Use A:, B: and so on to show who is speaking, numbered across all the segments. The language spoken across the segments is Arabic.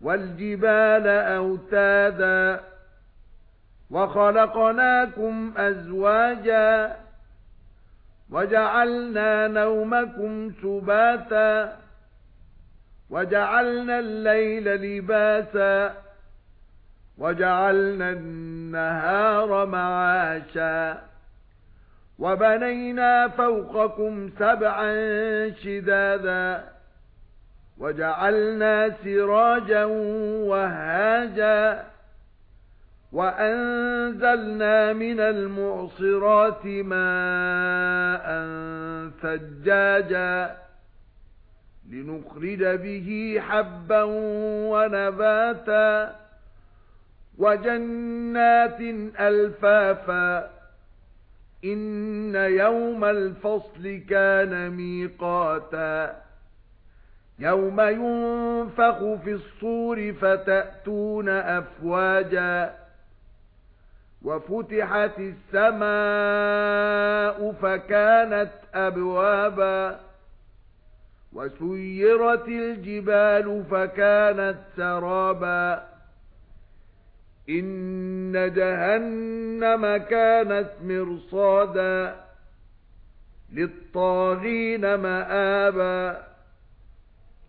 A: وَالْجِبَالَ أَوْتَادًا وَخَلَقْنَاكُمْ أَزْوَاجًا وَجَعَلْنَا نَوْمَكُمْ سُبَاتًا وَجَعَلْنَا اللَّيْلَ لِبَاسًا وَجَعَلْنَا النَّهَارَ مَعَاشًا وَبَنَيْنَا فَوْقَكُمْ سَبْعًا شِدَادًا وَجَعَلْنَا سِرَاجًا وَهَّاجًا وَأَنزَلْنَا مِنَ الْمُعْصِرَاتِ مَاءً ثَجَّاجًا لِنُخْرِجَ بِهِ حَبًّا وَنَبَاتًا وَجَنَّاتٍ أَلْفَافًا إِنَّ يَوْمَ الْفَصْلِ كَانَ مِيقَاتًا يَوْمَ يُنفَخُ فِي الصُّورِ فَتَأْتُونَ أَفْوَاجًا وَفُتِحَتِ السَّمَاءُ فَكَانَتْ أَبْوَابًا وَسُيِّرَتِ الْجِبَالُ فَكَانَتْ سَرَابًا إِنَّ جَهَنَّمَ كَانَتْ مِرْصَادًا لِلطَّاغِينَ مَآبًا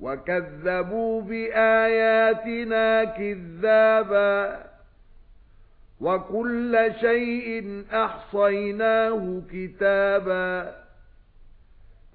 A: وكذبوا بآياتنا كذابا وَكُلَّ شَيْءٍ أَحْصَيْنَاهُ كِتَابًا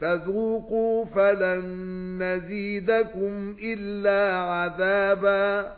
A: فَذُوقُوا فَلَن نَّزِيدَكُمْ إِلَّا عَذَابًا